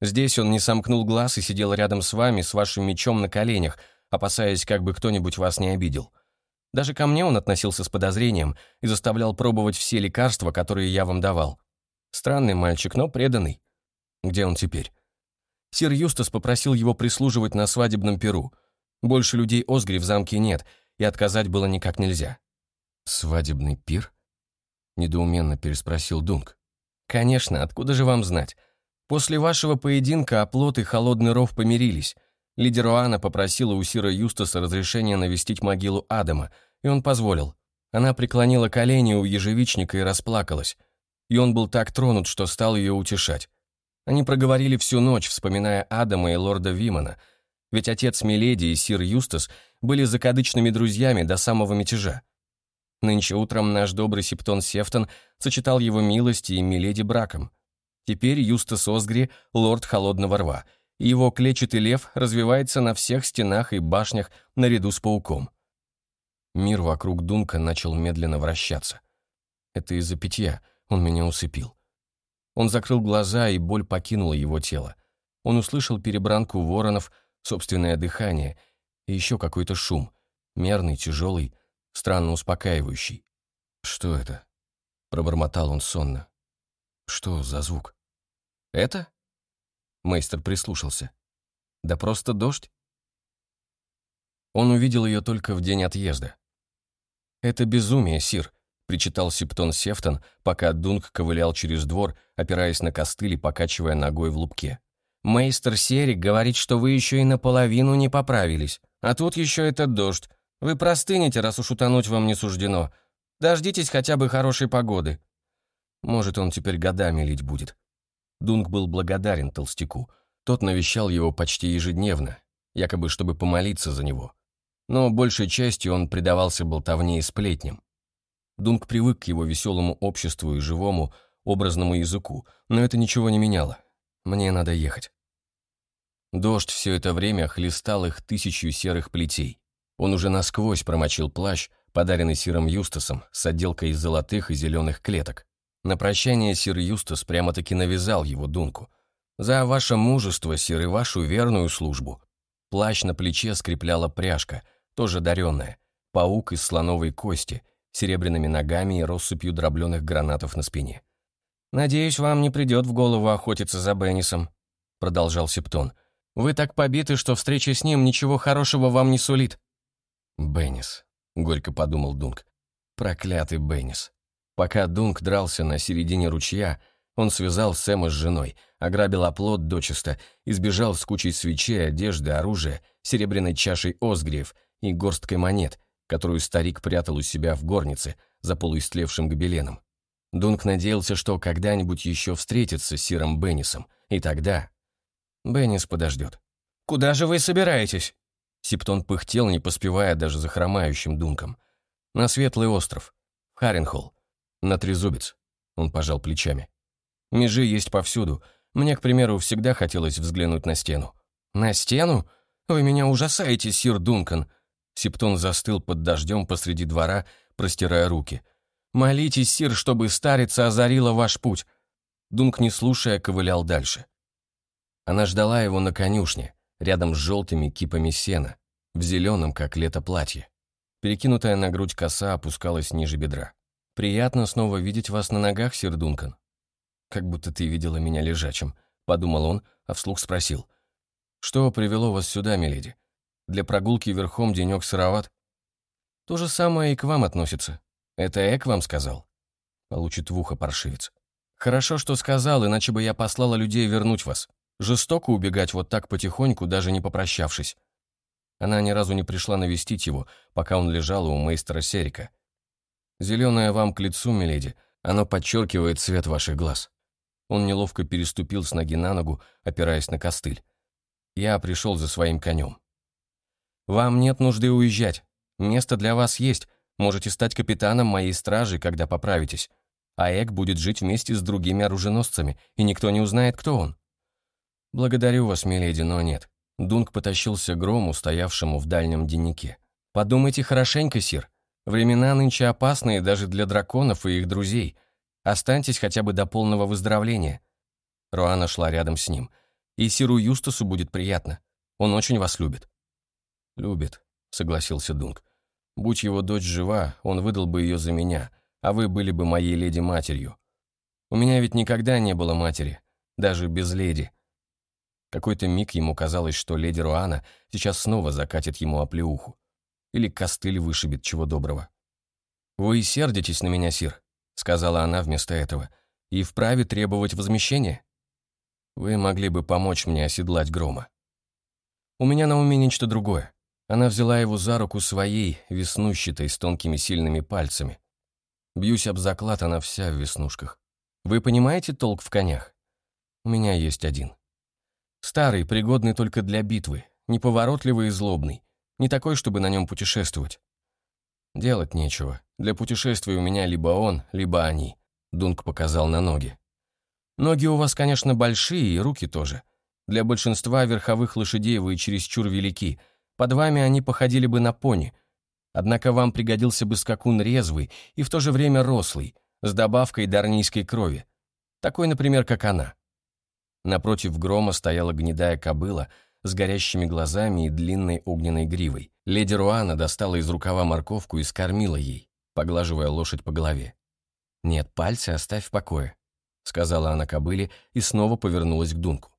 Здесь он не сомкнул глаз и сидел рядом с вами с вашим мечом на коленях, опасаясь, как бы кто-нибудь вас не обидел. Даже ко мне он относился с подозрением и заставлял пробовать все лекарства, которые я вам давал. Странный мальчик, но преданный. Где он теперь? Сир Юстас попросил его прислуживать на свадебном перу. Больше людей Озгри в замке нет, и отказать было никак нельзя. «Свадебный пир?» — недоуменно переспросил Дунк. «Конечно, откуда же вам знать? После вашего поединка оплот и холодный ров помирились. Лидер Оана попросила у Сира Юстаса разрешения навестить могилу Адама, и он позволил. Она преклонила колени у ежевичника и расплакалась. И он был так тронут, что стал ее утешать. Они проговорили всю ночь, вспоминая Адама и лорда Вимана, ведь отец Миледи и сир Юстас были закадычными друзьями до самого мятежа. Нынче утром наш добрый Септон Сефтон сочетал его милости и Миледи браком. Теперь Юстас Осгри — лорд Холодного Рва, и его клетчатый лев развивается на всех стенах и башнях наряду с пауком. Мир вокруг Дунка начал медленно вращаться. Это из-за питья, он меня усыпил. Он закрыл глаза, и боль покинула его тело. Он услышал перебранку воронов, собственное дыхание и еще какой-то шум, мерный, тяжелый, странно успокаивающий. «Что это?» — пробормотал он сонно. Что за звук? Это? Мейстер прислушался. Да просто дождь. Он увидел ее только в день отъезда. Это безумие, Сир. Причитал Септон Сефтон, пока Дунк ковылял через двор, опираясь на костыль и покачивая ногой в лупке. «Мейстер Серик говорит, что вы еще и наполовину не поправились. А тут еще этот дождь. Вы простынете, раз уж утонуть вам не суждено. Дождитесь хотя бы хорошей погоды». Может, он теперь годами лить будет. Дунк был благодарен толстяку. Тот навещал его почти ежедневно, якобы чтобы помолиться за него. Но большей частью он предавался болтовне и сплетням. Дунк привык к его веселому обществу и живому, образному языку, но это ничего не меняло. Мне надо ехать. Дождь все это время хлестал их тысячью серых плетей. Он уже насквозь промочил плащ, подаренный сиром Юстасом, с отделкой из золотых и зеленых клеток. На прощание сир Юстас прямо-таки навязал его Дунку. «За ваше мужество, сир, и вашу верную службу». Плащ на плече скрепляла пряжка, тоже даренная, паук из слоновой кости, серебряными ногами и россыпью дробленых гранатов на спине. «Надеюсь, вам не придет в голову охотиться за Беннисом», — продолжал Септон. «Вы так побиты, что встреча с ним ничего хорошего вам не сулит». «Беннис», — горько подумал Дунк. «Проклятый Беннис». Пока Дунк дрался на середине ручья, он связал Сэма с женой, ограбил оплот дочисто и сбежал с кучей свечей, одежды, оружия, серебряной чашей Озгриев и горсткой монет, которую старик прятал у себя в горнице за полуистлевшим гобеленом. Дунк надеялся, что когда-нибудь еще встретится с Сиром Беннисом, и тогда... Беннис подождет. «Куда же вы собираетесь?» Септон пыхтел, не поспевая даже за хромающим Дунком. «На Светлый остров. В Харенхолл. На Трезубец». Он пожал плечами. «Межи есть повсюду. Мне, к примеру, всегда хотелось взглянуть на стену». «На стену? Вы меня ужасаете, сир Дункан!» Септон застыл под дождем посреди двора, простирая руки. «Молитесь, сир, чтобы старица озарила ваш путь!» Дунк, не слушая, ковылял дальше. Она ждала его на конюшне, рядом с желтыми кипами сена, в зеленом, как лето, платье. Перекинутая на грудь коса опускалась ниже бедра. «Приятно снова видеть вас на ногах, сир Дункан». «Как будто ты видела меня лежачим», — подумал он, а вслух спросил. «Что привело вас сюда, миледи? Для прогулки верхом денек сыроват?» «То же самое и к вам относится. «Это Эк вам сказал?» Получит в ухо паршивец. «Хорошо, что сказал, иначе бы я послала людей вернуть вас. Жестоко убегать вот так потихоньку, даже не попрощавшись». Она ни разу не пришла навестить его, пока он лежал у мейстера Серика. «Зеленое вам к лицу, миледи, оно подчеркивает цвет ваших глаз». Он неловко переступил с ноги на ногу, опираясь на костыль. «Я пришел за своим конем». «Вам нет нужды уезжать. Место для вас есть, Можете стать капитаном моей стражи, когда поправитесь. А Эк будет жить вместе с другими оруженосцами, и никто не узнает, кто он. Благодарю вас, миледи, но нет. Дунк потащился к грому, стоявшему в дальнем деннике. Подумайте хорошенько, сир. Времена нынче опасные даже для драконов и их друзей. Останьтесь хотя бы до полного выздоровления. Руана шла рядом с ним. И сиру Юстасу будет приятно. Он очень вас любит. Любит, согласился Дунк. Будь его дочь жива, он выдал бы ее за меня, а вы были бы моей леди-матерью. У меня ведь никогда не было матери, даже без леди. Какой-то миг ему казалось, что леди Руана сейчас снова закатит ему оплеуху. Или костыль вышибет чего доброго. «Вы сердитесь на меня, сир», — сказала она вместо этого, «и вправе требовать возмещения? Вы могли бы помочь мне оседлать грома. У меня на уме нечто другое. Она взяла его за руку своей, веснущатой, с тонкими сильными пальцами. Бьюсь об заклад, она вся в веснушках. Вы понимаете толк в конях? У меня есть один. Старый, пригодный только для битвы, неповоротливый и злобный, не такой, чтобы на нем путешествовать. Делать нечего. Для путешествий у меня либо он, либо они. Дунк показал на ноги. Ноги у вас, конечно, большие, и руки тоже. Для большинства верховых лошадей вы чересчур велики — под вами они походили бы на пони. Однако вам пригодился бы скакун резвый и в то же время рослый, с добавкой дарнийской крови. Такой, например, как она. Напротив грома стояла гнедая кобыла с горящими глазами и длинной огненной гривой. Леди Руана достала из рукава морковку и скормила ей, поглаживая лошадь по голове. «Нет, пальцы оставь в покое», — сказала она кобыле и снова повернулась к Дунку.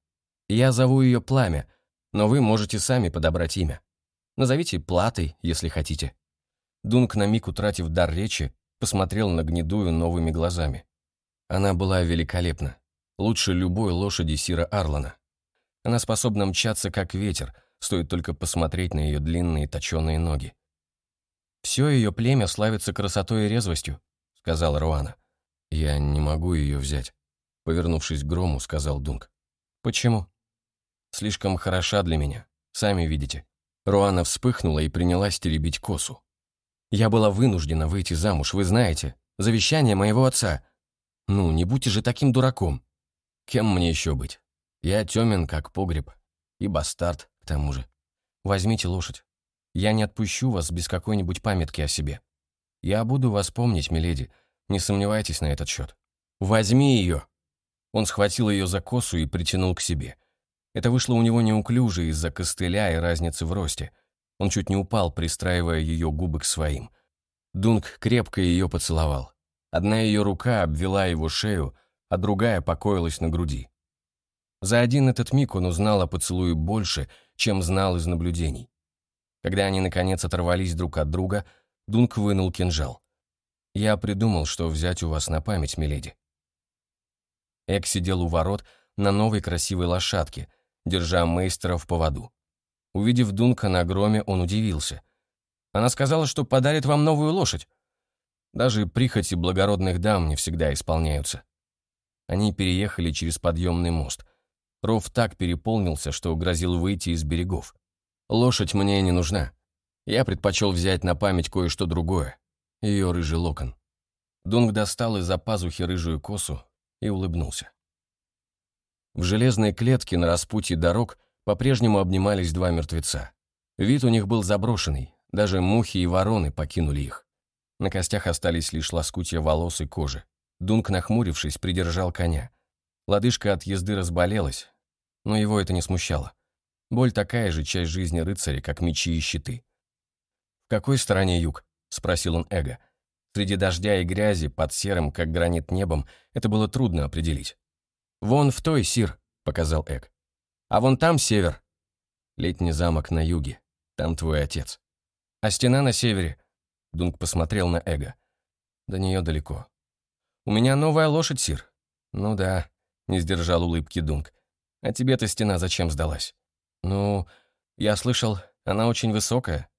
«Я зову ее Пламя, но вы можете сами подобрать имя». Назовите платой, если хотите». Дунк, на миг утратив дар речи, посмотрел на гнедую новыми глазами. Она была великолепна, лучше любой лошади Сира Арлана. Она способна мчаться, как ветер, стоит только посмотреть на ее длинные точеные ноги. «Все ее племя славится красотой и резвостью», — сказала Руана. «Я не могу ее взять», — повернувшись к Грому, сказал Дунк. «Почему?» «Слишком хороша для меня, сами видите». Руана вспыхнула и принялась теребить косу. «Я была вынуждена выйти замуж, вы знаете. Завещание моего отца. Ну, не будьте же таким дураком. Кем мне еще быть? Я темен, как погреб. И бастард, к тому же. Возьмите лошадь. Я не отпущу вас без какой-нибудь памятки о себе. Я буду вас помнить, миледи. Не сомневайтесь на этот счет. Возьми ее!» Он схватил ее за косу и притянул к себе. Это вышло у него неуклюже из-за костыля и разницы в росте. Он чуть не упал, пристраивая ее губы к своим. Дунк крепко ее поцеловал. Одна ее рука обвела его шею, а другая покоилась на груди. За один этот миг он узнал о поцелуе больше, чем знал из наблюдений. Когда они, наконец, оторвались друг от друга, Дунк вынул кинжал. «Я придумал, что взять у вас на память, миледи». Эк сидел у ворот на новой красивой лошадке, держа мейстера в поводу. Увидев Дунка на громе, он удивился. «Она сказала, что подарит вам новую лошадь». Даже прихоти благородных дам не всегда исполняются. Они переехали через подъемный мост. Ров так переполнился, что грозил выйти из берегов. Лошадь мне не нужна. Я предпочел взять на память кое-что другое. Ее рыжий локон. Дунк достал из-за пазухи рыжую косу и улыбнулся. В железной клетке на распутье дорог по-прежнему обнимались два мертвеца. Вид у них был заброшенный, даже мухи и вороны покинули их. На костях остались лишь лоскутья волос и кожи. Дунк, нахмурившись, придержал коня. Лодыжка от езды разболелась, но его это не смущало. Боль такая же часть жизни рыцаря, как мечи и щиты. «В какой стороне юг?» — спросил он Эго. Среди дождя и грязи, под серым, как гранит небом, это было трудно определить. «Вон в той, Сир», — показал Эк. «А вон там север». «Летний замок на юге. Там твой отец». «А стена на севере?» Дунк посмотрел на Эго. «До нее далеко». «У меня новая лошадь, Сир». «Ну да», — не сдержал улыбки Дунк. «А тебе-то стена зачем сдалась?» «Ну, я слышал, она очень высокая».